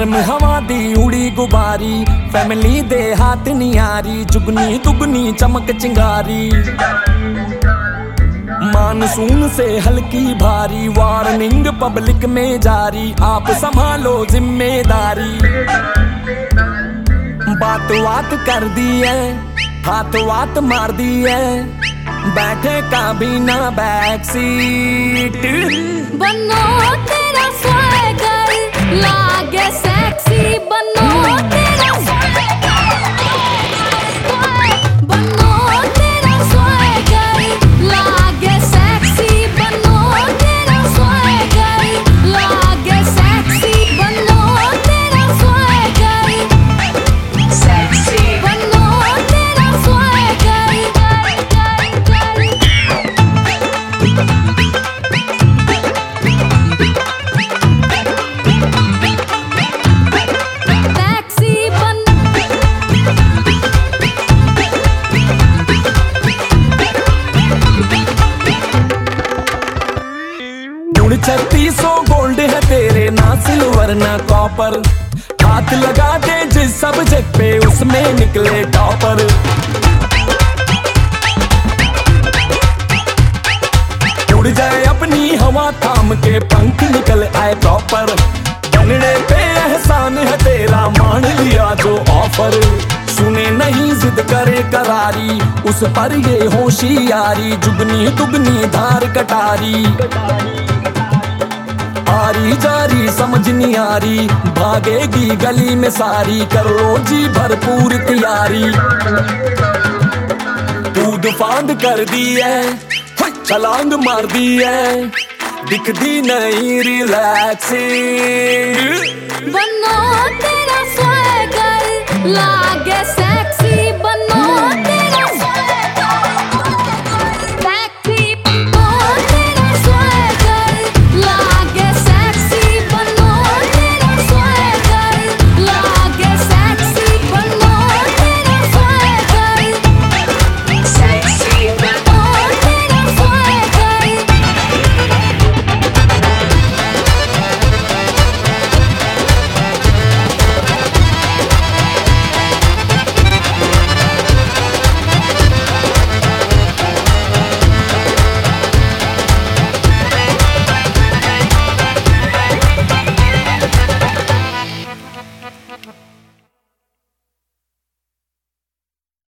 गर्म हवा दी उड़ी गुबारी फैमिली दे हाथ नियारी जुगनी दुगनी चमक चिंगारी मानसून से हल्की भारी वार्निंग पब्लिक में जारी आप संभालो ज़िम्मेदारी बात बात कर दी है हाथ बात मार दी है बैठे का बिना बैक सीट बनो तेरा स्वागत ला गुण गोल्ड है तेरे ना सिल्वर ना कॉपर हाथ लगा दे जिस सब्जेक्ट पे, उसमें निकले टॉपर उड़ जाए अपनी हवा थाम के, पंख निकल आए प्रॉपर बनने पे एहसान है तेरा, मान लिया जो ऑफ़र सुने नहीं जिद करे करारी, उस पर ये होशियारी जुगनी दुगनी धार कटारी। आरी जारी, समझ नहीं आ रही। भागेगी गली में सारी, कर लो जी भरपूर तैयारी। कूद फांद कर दी है छलांग मार दी है। दिखती नहीं रिलैक्सिंग बनो तेरा स्वैगर से